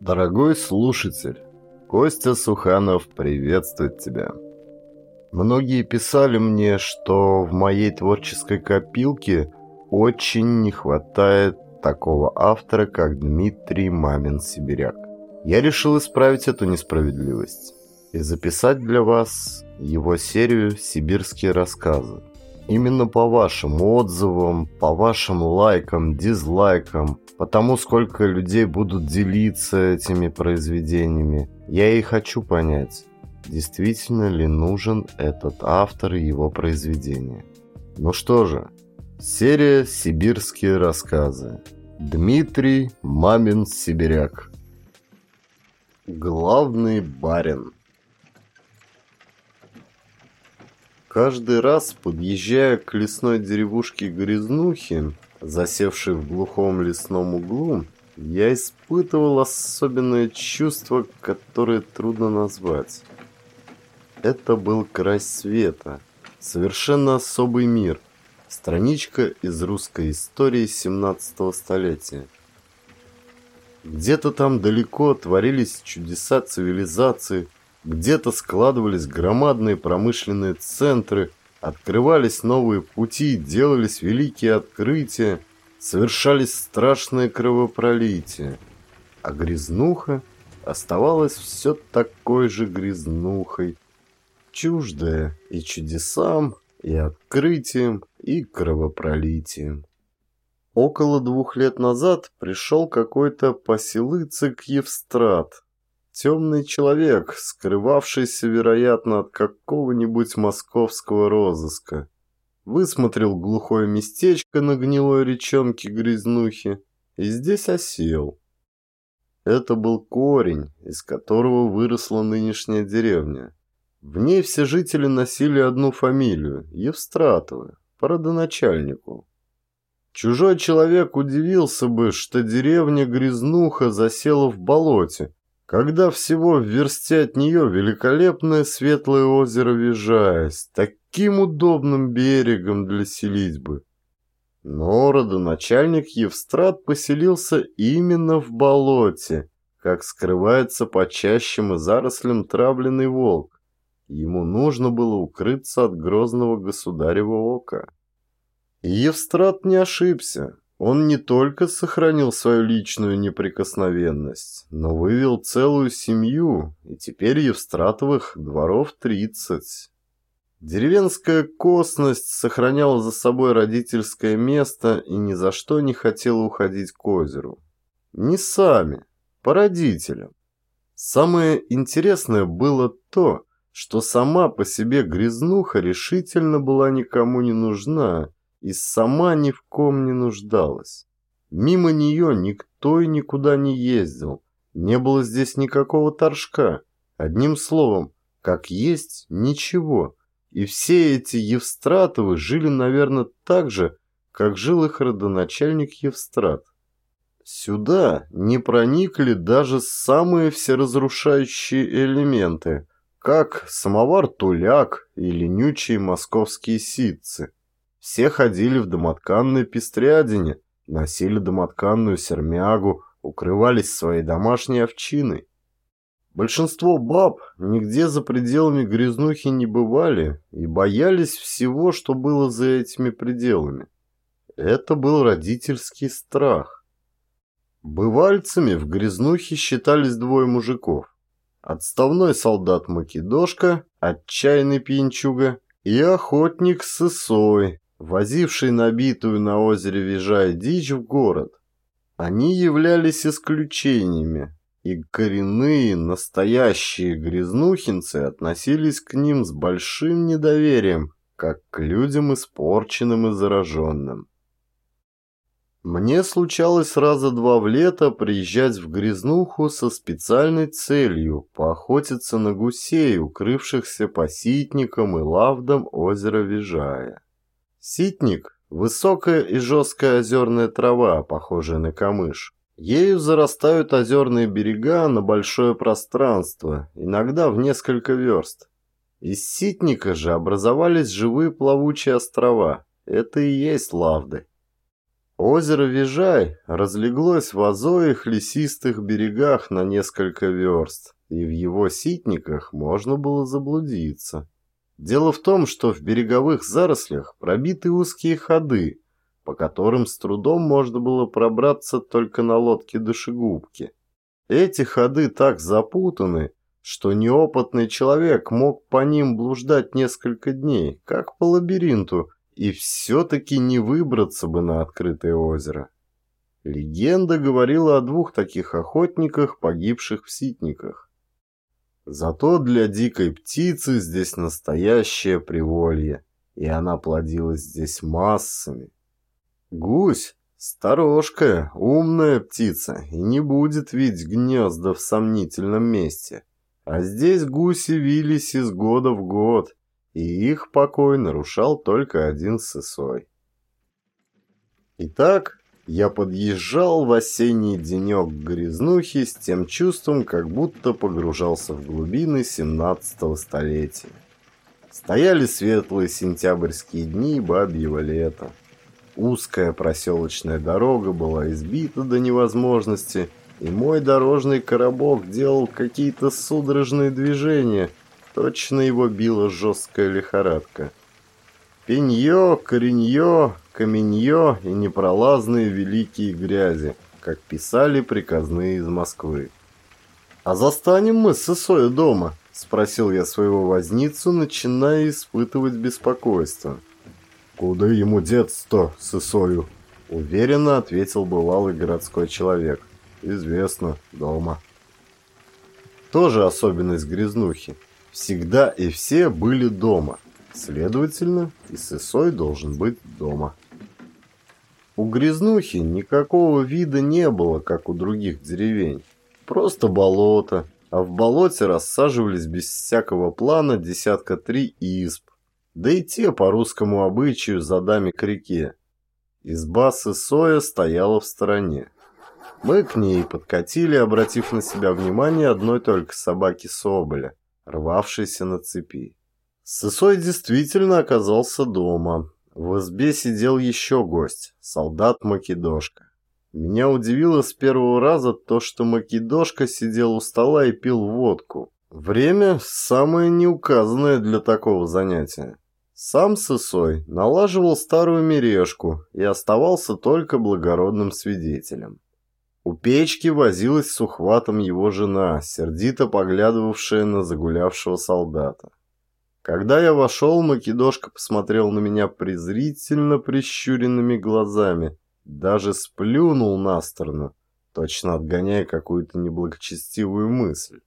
Дорогой слушатель, Костя Суханов приветствует тебя. Многие писали мне, что в моей творческой копилке очень не хватает такого автора, как Дмитрий Мамин-Сибиряк. Я решил исправить эту несправедливость и записать для вас его серию «Сибирские рассказы». Именно по вашим отзывам, по вашим лайкам, дизлайкам, по тому, сколько людей будут делиться этими произведениями, я и хочу понять, действительно ли нужен этот автор и его произведение. Ну что же, серия «Сибирские рассказы». Дмитрий Мамин-Сибиряк. Главный барин. Каждый раз, подъезжая к лесной деревушке Грязнухи, засевшей в глухом лесном углу, я испытывал особенное чувство, которое трудно назвать. Это был край света, совершенно особый мир, страничка из русской истории 17 столетия. Где-то там далеко творились чудеса цивилизации, где-то складывались громадные промышленные центры, открывались новые пути, делались великие открытия, совершались страшные кровопролития. А грязнуха оставалась все такой же грязнухой, чуждая и чудесам, и открытием, и кровопролитием. Около двух лет назад пришел какой-то поселыцик Евстрат, Темный человек, скрывавшийся, вероятно, от какого-нибудь московского розыска. Высмотрел глухое местечко на гнилой речонке Грязнухи и здесь осел. Это был корень, из которого выросла нынешняя деревня. В ней все жители носили одну фамилию – Евстратовы, по родоначальнику. Чужой человек удивился бы, что деревня Грязнуха засела в болоте – когда всего в версте от нее великолепное светлое озеро Вижая таким удобным берегом для селитьбы. Но родоначальник Евстрат поселился именно в болоте, как скрывается по чащам и зарослям травленный волк. Ему нужно было укрыться от грозного государева ока. И Евстрат не ошибся. Он не только сохранил свою личную неприкосновенность, но вывел целую семью, и теперь Евстратовых дворов тридцать. Деревенская косность сохраняла за собой родительское место и ни за что не хотела уходить к озеру. Не сами, по родителям. Самое интересное было то, что сама по себе грязнуха решительно была никому не нужна, и сама ни в ком не нуждалась. Мимо нее никто и никуда не ездил, не было здесь никакого торжка. Одним словом, как есть, ничего. И все эти Евстратовы жили, наверное, так же, как жил их родоначальник Евстрат. Сюда не проникли даже самые всеразрушающие элементы, как самовар-туляк и ленючие московские ситцы. Все ходили в домотканной пестрядине, носили домотканную сермягу, укрывались своей домашней овчиной. Большинство баб нигде за пределами грязнухи не бывали и боялись всего, что было за этими пределами. Это был родительский страх. Бывальцами в грязнухе считались двое мужиков. Отставной солдат Македошка, отчаянный пьянчуга и охотник Сысой, возивший набитую на озере Вижай дичь в город. Они являлись исключениями, и коренные, настоящие грязнухинцы относились к ним с большим недоверием, как к людям испорченным и зараженным. Мне случалось раза два в лето приезжать в Грязнуху со специальной целью поохотиться на гусей, укрывшихся по ситникам и лавдам озера Вижая. Ситник – высокая и жесткая озерная трава, похожая на камыш. Ею зарастают озерные берега на большое пространство, иногда в несколько верст. Из ситника же образовались живые плавучие острова. Это и есть лавды. Озеро Вижай разлеглось в озоих лесистых берегах на несколько верст, и в его ситниках можно было заблудиться. Дело в том, что в береговых зарослях пробиты узкие ходы, по которым с трудом можно было пробраться только на лодке душегубки. Эти ходы так запутаны, что неопытный человек мог по ним блуждать несколько дней, как по лабиринту, и все-таки не выбраться бы на открытое озеро. Легенда говорила о двух таких охотниках, погибших в ситниках. Зато для дикой птицы здесь настоящее приволье, и она плодилась здесь массами. Гусь – сторожкая, умная птица, и не будет видеть гнезда в сомнительном месте. А здесь гуси вились из года в год, и их покой нарушал только один сысой. Итак, я подъезжал в осенний денек к грязнухе с тем чувством, как будто погружался в глубины 17-го столетия. Стояли светлые сентябрьские дни бабьего лета. Узкая проселочная дорога была избита до невозможности, и мой дорожный коробок делал какие-то судорожные движения – Точно его била жесткая лихорадка. Пенье, коренье, каменье и непролазные великие грязи, как писали приказные из Москвы. «А застанем мы Сысоя дома?» – спросил я своего возницу, начиная испытывать беспокойство. «Куда ему деться-то, Сысою?» – уверенно ответил бывалый городской человек. «Известно, дома». Тоже особенность грязнухи всегда и все были дома. Следовательно, и Сысой должен быть дома. У Грязнухи никакого вида не было, как у других деревень. Просто болото, а в болоте рассаживались без всякого плана десятка три изб. Да и те по русскому обычаю задами к реке. Изба Сысоя стояла в стороне. Мы к ней подкатили, обратив на себя внимание одной только собаки Соболя рвавшийся на цепи. Сысой действительно оказался дома. В избе сидел еще гость, солдат Македошка. Меня удивило с первого раза то, что Македошка сидел у стола и пил водку. Время самое неуказанное для такого занятия. Сам Сысой налаживал старую мережку и оставался только благородным свидетелем. У печки возилась с ухватом его жена, сердито поглядывавшая на загулявшего солдата. Когда я вошел, Македошка посмотрел на меня презрительно прищуренными глазами, даже сплюнул на сторону, точно отгоняя какую-то неблагочестивую мысль.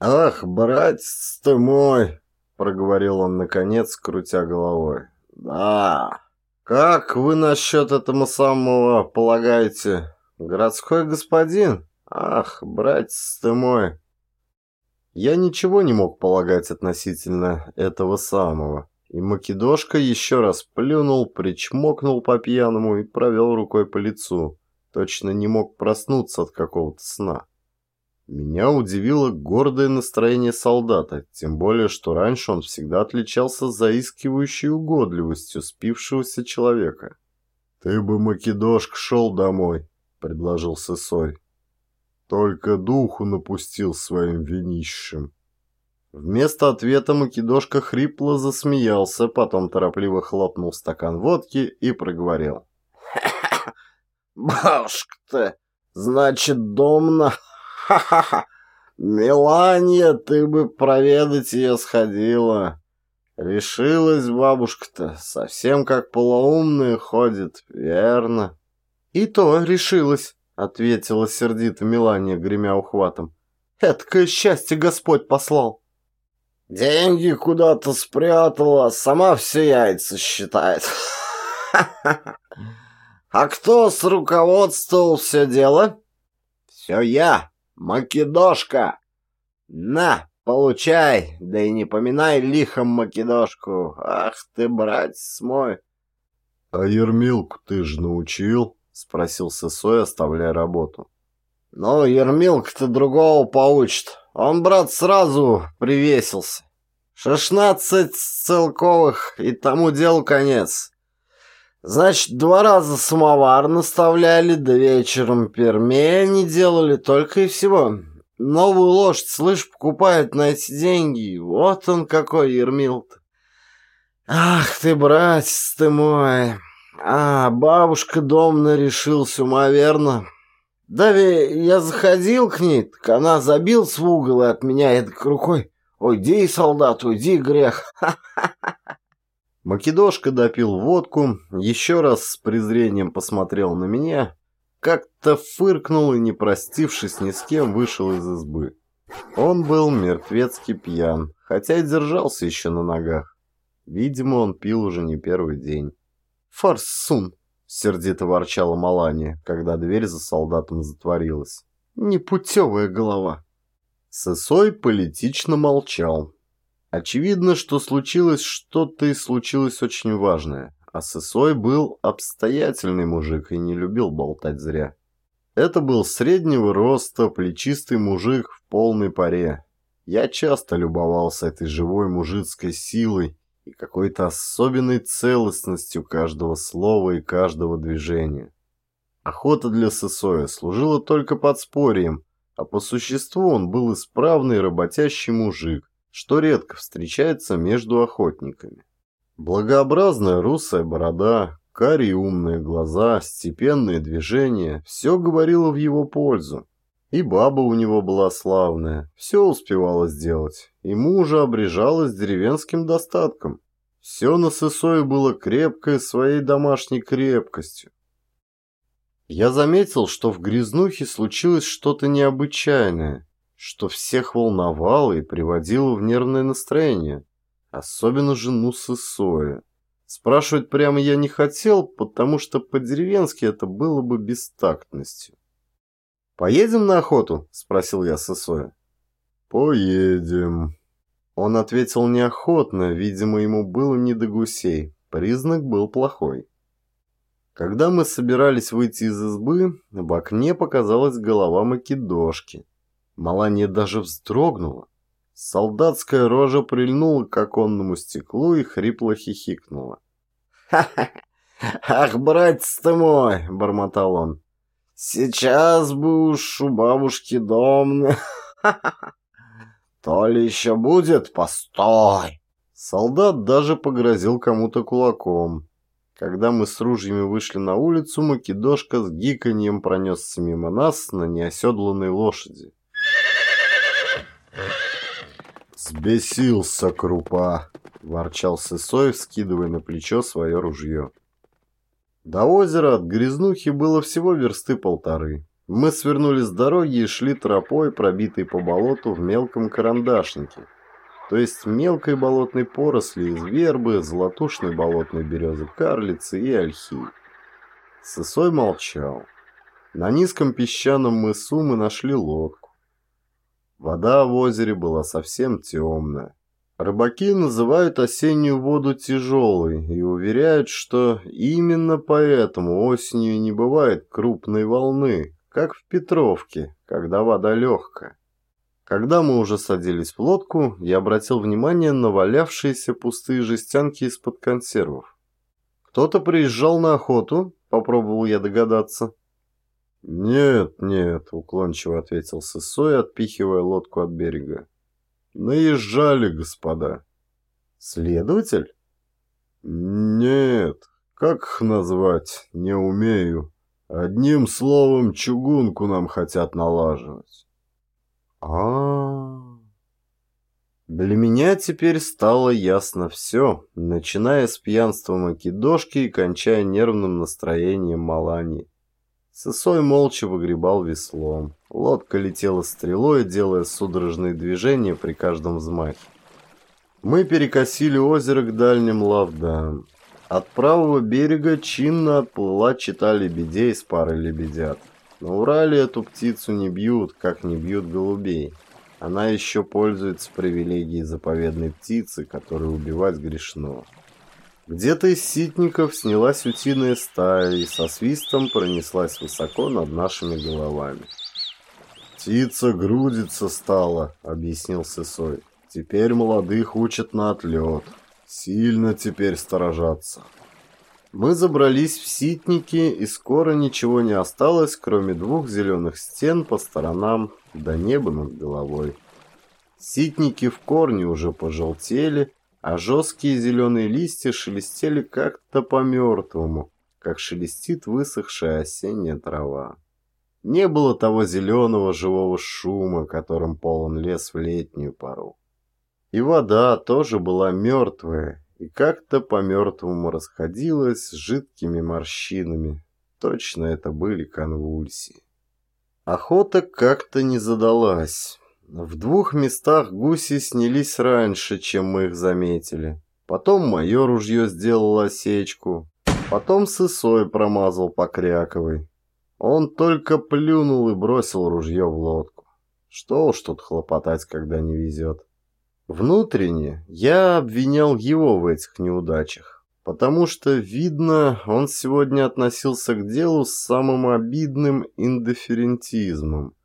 «Ах, братец ты мой!» — проговорил он наконец, крутя головой. «Да, как вы насчет этого самого полагаете «Городской господин? Ах, братец ты мой!» Я ничего не мог полагать относительно этого самого, и Македошка еще раз плюнул, причмокнул по-пьяному и провел рукой по лицу. Точно не мог проснуться от какого-то сна. Меня удивило гордое настроение солдата, тем более, что раньше он всегда отличался заискивающей угодливостью спившегося человека. «Ты бы, Македошка, шел домой», — предложил Сысой. Только духу напустил своим винищем. Вместо ответа Македошка хрипло засмеялся, потом торопливо хлопнул стакан водки и проговорил. «Бабушка-то, значит, домна? Ха-ха-ха! Меланья, ты бы проведать ее сходила. Решилась бабушка-то, совсем как полоумная ходит, верно?» «И то решилась», — ответила сердито Мелания, гремя ухватом. «Эткое счастье Господь послал». «Деньги куда-то спрятала, сама все яйца считает. А кто с руководствовал все дело?» «Все я, Македошка. На, получай, да и не поминай лихом Македошку. Ах ты, братец мой!» «А Ермилку ты ж научил?» — спросил Сысой, оставляя работу. «Ну, Ермилка-то другого поучит. Он, брат, сразу привесился. Шестнадцать целковых, и тому делу конец. Значит, два раза самовар наставляли, да вечером пермени делали, только и всего. Новую лошадь, слышь, покупают на эти деньги. Вот он какой Ермил-то. Ах ты, братец ты мой. А, бабушка домна решился, умоверно. Да ведь я заходил к ней, так она забилась в угол и от меня эдак рукой. Уйди, солдат, уйди, грех. Македошка допил водку, еще раз с презрением посмотрел на меня, как-то фыркнул и, не простившись ни с кем, вышел из избы. Он был мертвецки пьян, хотя и держался еще на ногах. Видимо, он пил уже не первый день. «Фарсун!» — сердито ворчала Малания, когда дверь за солдатом затворилась. «Непутевая голова!» Сысой политично молчал. Очевидно, что случилось что-то и случилось очень важное. А Сысой был обстоятельный мужик и не любил болтать зря. Это был среднего роста, плечистый мужик в полной паре. Я часто любовался этой живой мужицкой силой и какой-то особенной целостностью каждого слова и каждого движения. Охота для Сысоя служила только подспорьем, а по существу он был исправный работящий мужик, что редко встречается между охотниками. Благообразная русая борода, карие умные глаза, степенные движения – все говорило в его пользу. И баба у него была славная, все успевала сделать, и мужа обрежалась деревенским достатком. Все на Сысое было крепкое своей домашней крепкостью. Я заметил, что в Грязнухе случилось что-то необычайное, что всех волновало и приводило в нервное настроение, особенно жену Сысоя. Спрашивать прямо я не хотел, потому что по-деревенски это было бы бестактностью. «Поедем на охоту?» – спросил я Сысоя. «Поедем». Он ответил неохотно, видимо, ему было не до гусей. Признак был плохой. Когда мы собирались выйти из избы, в окне показалась голова Македошки. Маланья даже вздрогнула. Солдатская рожа прильнула к оконному стеклу и хрипло хихикнула. «Ха-ха! Ах, братец ты мой!» — бормотал он. «Сейчас бы уж у бабушки дом... То ли еще будет? Постой!» Солдат даже погрозил кому-то кулаком. Когда мы с ружьями вышли на улицу, Македошка с гиканьем пронесся мимо нас на неоседланной лошади. «Сбесился крупа!» – ворчал Сысой, скидывая на плечо свое ружье. До озера от Грязнухи было всего версты полторы. Мы свернули с дороги и шли тропой, пробитой по болоту в мелком карандашнике, то есть мелкой болотной поросли из вербы, золотушной болотной березы карлицы и ольхи. Сысой молчал. На низком песчаном мысу мы нашли лодку. Вода в озере была совсем темная. Рыбаки называют осеннюю воду тяжелой и уверяют, что именно поэтому осенью не бывает крупной волны, как в Петровке, когда вода легкая. Когда мы уже садились в лодку, я обратил внимание на валявшиеся пустые жестянки из-под консервов. «Кто-то приезжал на охоту?» — попробовал я догадаться. «Нет, нет», — уклончиво ответил Сысой, отпихивая лодку от берега. «Наезжали, господа». «Следователь?» «Нет, как их назвать, не умею. Одним словом, чугунку нам хотят налаживать» а, -а, -а. Для меня теперь стало ясно все, начиная с пьянства Македошки и кончая нервным настроением Малани. Сысой молча выгребал веслом. Лодка летела стрелой, делая судорожные движения при каждом взмахе. Мы перекосили озеро к дальним лавдам. От правого берега чинно отплыла чита лебедей с парой лебедят. На Урале эту птицу не бьют, как не бьют голубей. Она еще пользуется привилегией заповедной птицы, которую убивать грешно. Где-то из ситников снялась утиная стая и со свистом пронеслась высоко над нашими головами. «Птица грудиться стала», — объяснил Сысой. «Теперь молодых учат на отлет. Сильно теперь сторожаться». Мы забрались в ситники, и скоро ничего не осталось, кроме двух зеленых стен по сторонам до неба над головой. Ситники в корне уже пожелтели, а жесткие зеленые листья шелестели как-то по-мертвому, как шелестит высохшая осенняя трава. Не было того зеленого живого шума, которым полон лес в летнюю пору. И вода тоже была мертвая, и как-то по-мертвому расходилась с жидкими морщинами. Точно это были конвульсии. Охота как-то не задалась. В двух местах гуси снялись раньше, чем мы их заметили. Потом мое ружье сделало осечку. Потом сысой промазал по Кряковой. Он только плюнул и бросил ружье в лодку. Что уж тут хлопотать, когда не везет. Внутренне я обвинял его в этих неудачах, потому что, видно, он сегодня относился к делу с самым обидным индифферентизмом.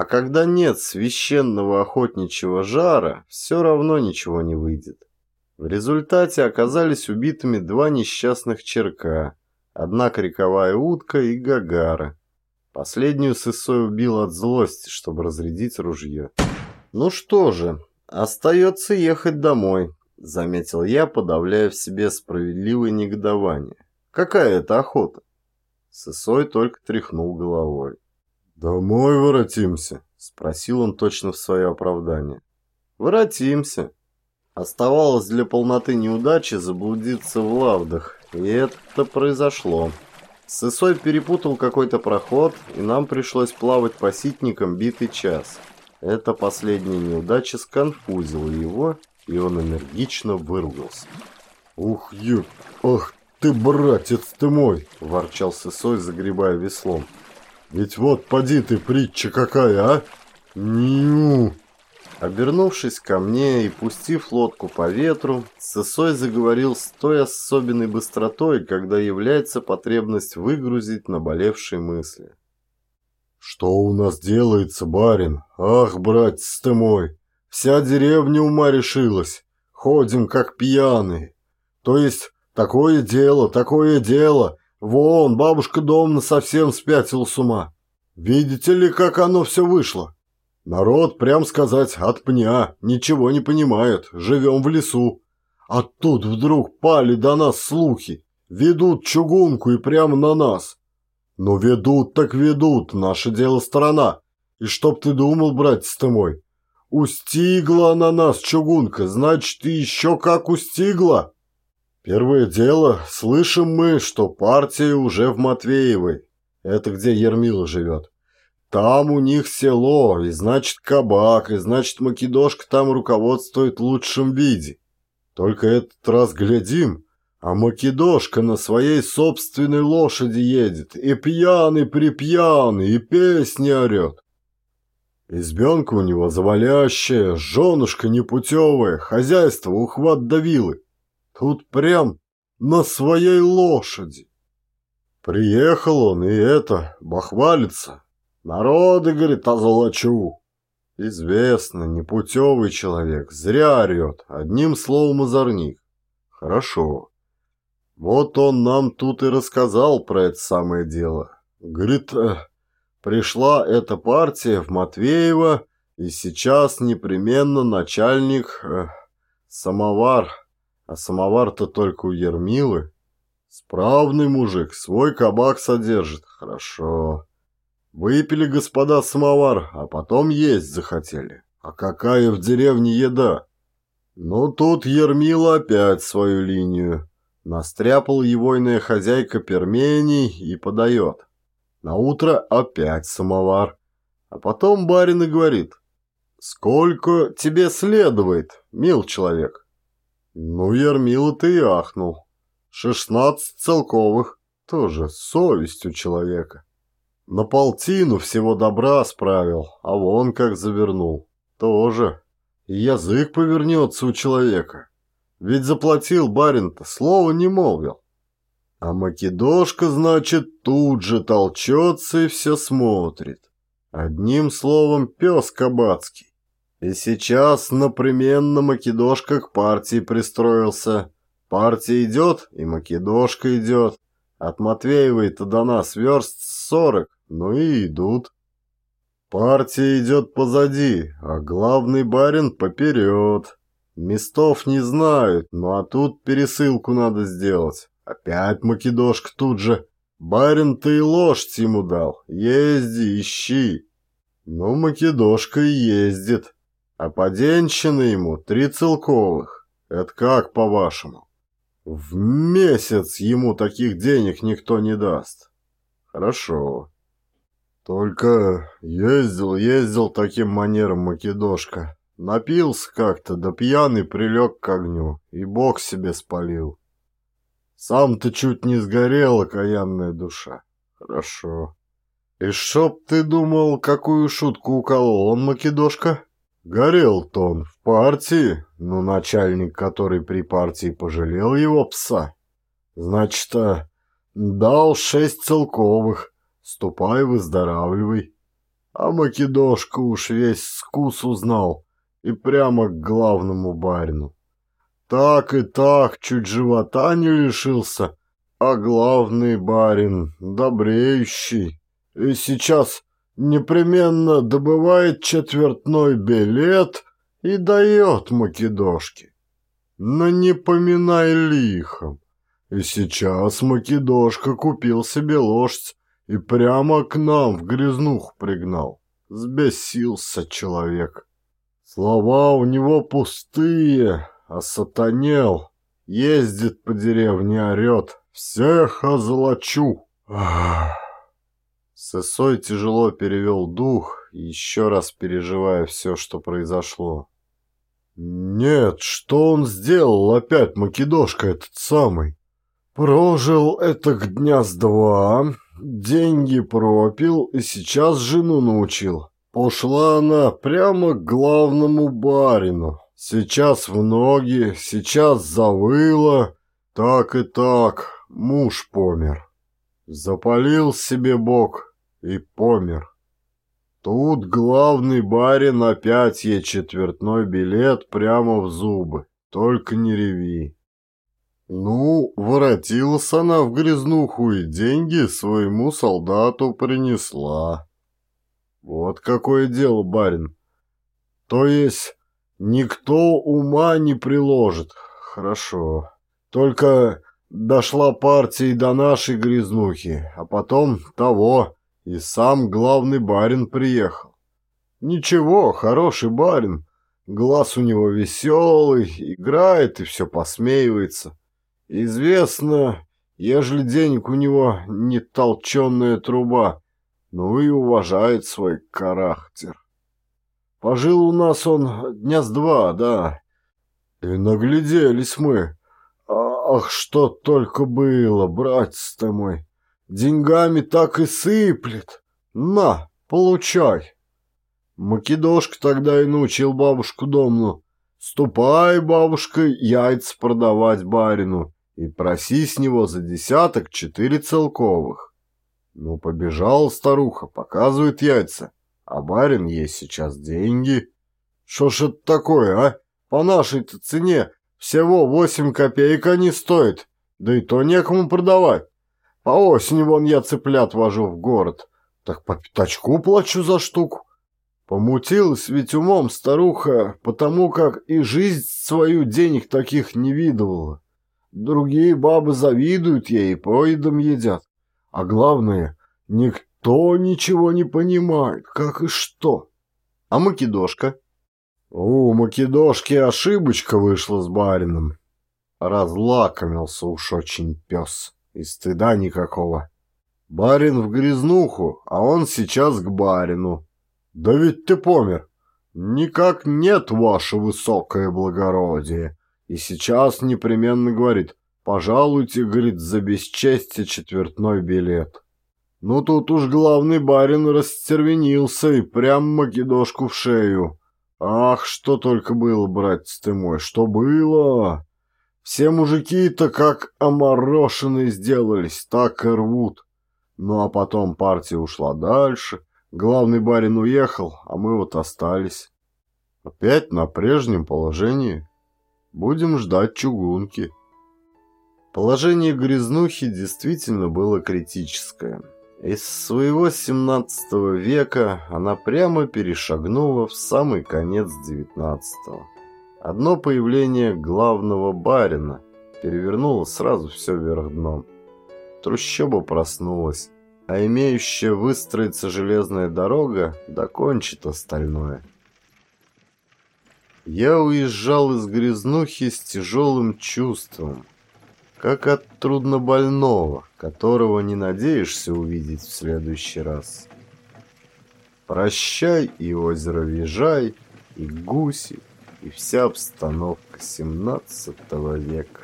А когда нет священного охотничьего жара, все равно ничего не выйдет. В результате оказались убитыми два несчастных черка, одна криковая утка и гагара. Последнюю Сысой убил от злости, чтобы разрядить ружье. Ну что же, «Остается ехать домой», — заметил я, подавляя в себе справедливое негодование. «Какая это охота?» Сысой только тряхнул головой. «Домой воротимся?» — спросил он точно в свое оправдание. «Воротимся». Оставалось для полноты неудачи заблудиться в лавдах, и это произошло. Сысой перепутал какой-то проход, и нам пришлось плавать по ситникам битый час. Эта последняя неудача сконфузила его, и он энергично выругался. «Ух, ё... Ах ты, братец ты мой!» – ворчал Сысой, загребая веслом. «Ведь вот поди ты, притча какая, а! Ню!» Обернувшись ко мне и пустив лодку по ветру, Сысой заговорил с той особенной быстротой, когда является потребность выгрузить наболевшие мысли. «Что у нас делается, барин? Ах, братец ты мой! Вся деревня ума решилась. Ходим, как пьяные. То есть, такое дело, такое дело. Вон, бабушка Домна совсем спятила с ума. Видите ли, как оно все вышло? Народ, прям сказать, от пня, ничего не понимает, живем в лесу. А тут вдруг пали до нас слухи, ведут чугунку и прямо на нас. «Ну ведут так ведут, наше дело сторона. И чтоб ты думал, братец ты мой, устигла на нас чугунка, значит, и еще как устигла». Первое дело, слышим мы, что партия уже в Матвеевой. Это где Ермила живет. Там у них село, и значит кабак, и значит Македошка там руководствует в лучшем виде. Только этот раз глядим, а Македошка на своей собственной лошади едет, и пьяный-припьяный, и песни орет. Избенка у него завалящая, женушка непутевая, хозяйство ухват давилы. Тут прям на своей лошади. Приехал он, и это, бахвалится. Народы, говорит, озолочу. Известно, непутевый человек, зря орет, одним словом озорник. Хорошо. Вот он нам тут и рассказал про это самое дело. Говорит, э, пришла эта партия в Матвеево, и сейчас непременно начальник э, самовар. А самовар-то только у Ермилы. Справный мужик, свой кабак содержит. Хорошо. Выпили, господа, самовар, а потом есть захотели. А какая в деревне еда? Ну, тут Ермила опять свою линию. Настряпал егойная хозяйка перменей и подает. На утро опять самовар. А потом барин и говорит, «Сколько тебе следует, мил человек?» Ну, Ермила ты и ахнул. Шестнадцать целковых, тоже совесть у человека. На полтину всего добра справил, а вон как завернул. Тоже. Язык повернется у человека. Ведь заплатил барин-то, слова не молвил. А Македошка, значит, тут же толчется и все смотрит. Одним словом, пес кабацкий. И сейчас напременно Македошка к партии пристроился. Партия идет, и Македошка идет. От Матвеевой-то до нас верст сорок, ну и идут. Партия идет позади, а главный барин поперед. Местов не знают, ну а тут пересылку надо сделать. Опять Македошка тут же. Барин-то и лошадь ему дал. Езди, ищи. Ну, Македошка и ездит. А поденщина ему три целковых. Это как, по-вашему? В месяц ему таких денег никто не даст. Хорошо. Только ездил, ездил таким манером Македошка. Напился как-то, да пьяный прилег к огню, и бог себе спалил. Сам-то чуть не сгорел, окаянная душа. Хорошо. И чтоб ты думал, какую шутку уколол он, Македошка? Горел-то он в партии, но начальник, который при партии пожалел его пса. Значит, а, дал шесть целковых, ступай выздоравливай. А Македошка уж весь скус узнал и прямо к главному барину. Так и так чуть живота не лишился, а главный барин добреющий. И сейчас непременно добывает четвертной билет и дает Македошке. Но не поминай лихом. И сейчас Македошка купил себе лошадь и прямо к нам в грязнух пригнал. Сбесился человек. Слова у него пустые, осатанел, ездит по деревне, орет. Всех озолочу. Сысой тяжело перевел дух, еще раз переживая все, что произошло. Нет, что он сделал опять, Македошка этот самый? Прожил это к дня с два, деньги пропил и сейчас жену научил. Пошла она прямо к главному барину. Сейчас в ноги, сейчас завыла. Так и так, муж помер. Запалил себе бог и помер. Тут главный барин опять ей четвертной билет прямо в зубы. Только не реви. Ну, воротилась она в грязнуху и деньги своему солдату принесла. Вот какое дело, барин. То есть никто ума не приложит. Хорошо. Только дошла партия и до нашей грязнухи, а потом того, и сам главный барин приехал. Ничего, хороший барин. Глаз у него веселый, играет и все посмеивается. Известно, ежели денег у него не толченая труба, ну и уважает свой характер. Пожил у нас он дня с два, да. И нагляделись мы. Ах, что только было, братец ты мой. Деньгами так и сыплет. На, получай. Македошка тогда и научил бабушку Домну. Ступай, бабушка, яйца продавать барину и проси с него за десяток четыре целковых. Ну, побежала старуха, показывает яйца, а барин есть сейчас деньги. Что ж это такое, а? По нашей-то цене всего восемь копеек они стоят, да и то некому продавать. По осени вон я цыплят вожу в город, так по пятачку плачу за штуку. Помутилась ведь умом старуха, потому как и жизнь свою денег таких не видывала. Другие бабы завидуют ей и поедом едят. А главное, никто ничего не понимает, как и что. А Македошка? У Македошки ошибочка вышла с барином. Разлакомился уж очень пес, и стыда никакого. Барин в грязнуху, а он сейчас к барину. Да ведь ты помер. Никак нет, ваше высокое благородие. И сейчас непременно говорит, пожалуйте, говорит, за бесчестие четвертной билет. Ну тут уж главный барин растервенился и прям Македошку в шею. Ах, что только было, братец ты мой, что было! Все мужики-то как оморошенные сделались, так и рвут. Ну а потом партия ушла дальше, главный барин уехал, а мы вот остались. Опять на прежнем положении. Будем ждать чугунки. Положение грязнухи действительно было критическое. Из своего 17 века она прямо перешагнула в самый конец 19 -го. Одно появление главного барина перевернуло сразу все вверх дном. Трущоба проснулась, а имеющая выстроиться железная дорога докончит остальное. Я уезжал из грязнухи с тяжелым чувством, как от труднобольного, которого не надеешься увидеть в следующий раз. Прощай и озеро Вижай, и гуси, и вся обстановка семнадцатого века.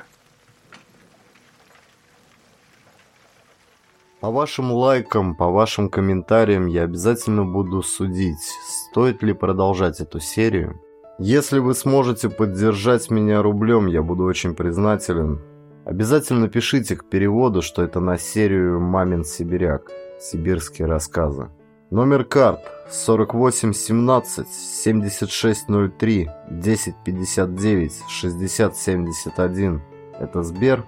По вашим лайкам, по вашим комментариям я обязательно буду судить, стоит ли продолжать эту серию. Если вы сможете поддержать меня рублем, я буду очень признателен. Обязательно пишите к переводу, что это на серию «Мамин сибиряк» сибирские рассказы. Номер карт 4817 7603 1059 6071. Это Сбер.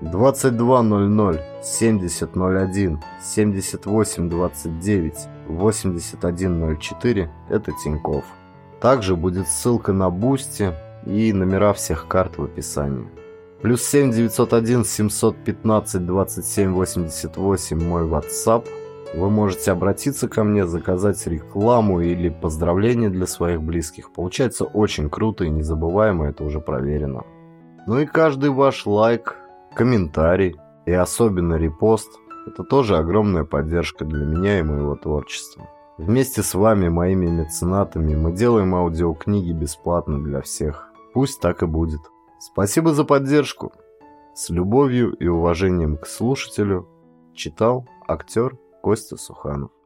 2200 7001 7829 8104. Это Тиньков. Также будет ссылка на Boosty и номера всех карт в описании. Плюс 7 901 715 27 88 мой WhatsApp. Вы можете обратиться ко мне, заказать рекламу или поздравления для своих близких. Получается очень круто и незабываемо, это уже проверено. Ну и каждый ваш лайк, комментарий и особенно репост – это тоже огромная поддержка для меня и моего творчества. Вместе с вами, моими меценатами, мы делаем аудиокниги бесплатно для всех. Пусть так и будет. Спасибо за поддержку. С любовью и уважением к слушателю читал актер Костя Суханов.